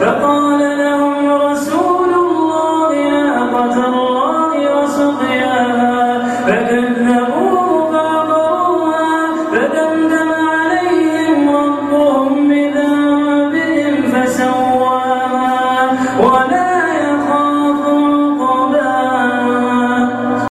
Amen.